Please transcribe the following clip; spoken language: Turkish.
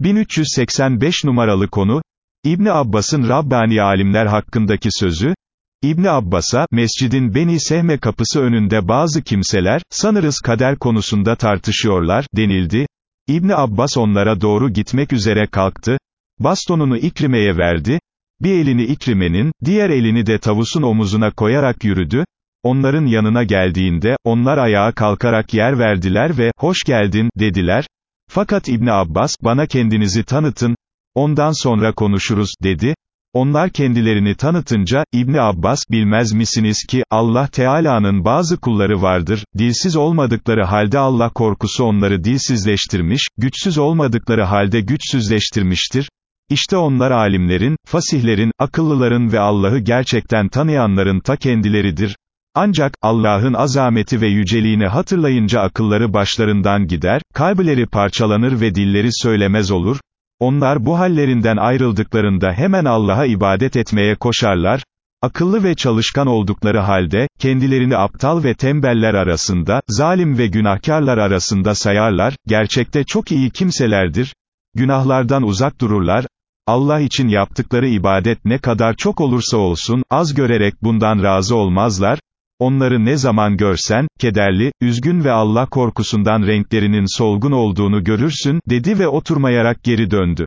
1385 numaralı konu, İbni Abbas'ın Rabbani alimler hakkındaki sözü, İbni Abbas'a, mescidin Beni Sehme kapısı önünde bazı kimseler, sanırız kader konusunda tartışıyorlar, denildi. İbni Abbas onlara doğru gitmek üzere kalktı, bastonunu İkrime'ye verdi, bir elini İkrime'nin, diğer elini de tavusun omuzuna koyarak yürüdü, onların yanına geldiğinde, onlar ayağa kalkarak yer verdiler ve, hoş geldin, dediler, fakat İbni Abbas, bana kendinizi tanıtın, ondan sonra konuşuruz, dedi, onlar kendilerini tanıtınca, İbni Abbas, bilmez misiniz ki, Allah Teala'nın bazı kulları vardır, dilsiz olmadıkları halde Allah korkusu onları dilsizleştirmiş, güçsüz olmadıkları halde güçsüzleştirmiştir, İşte onlar alimlerin, fasihlerin, akıllıların ve Allah'ı gerçekten tanıyanların ta kendileridir. Ancak, Allah'ın azameti ve yüceliğini hatırlayınca akılları başlarından gider, kalpleri parçalanır ve dilleri söylemez olur, onlar bu hallerinden ayrıldıklarında hemen Allah'a ibadet etmeye koşarlar, akıllı ve çalışkan oldukları halde, kendilerini aptal ve tembeller arasında, zalim ve günahkarlar arasında sayarlar, gerçekte çok iyi kimselerdir, günahlardan uzak dururlar, Allah için yaptıkları ibadet ne kadar çok olursa olsun, az görerek bundan razı olmazlar, onları ne zaman görsen, kederli, üzgün ve Allah korkusundan renklerinin solgun olduğunu görürsün, dedi ve oturmayarak geri döndü.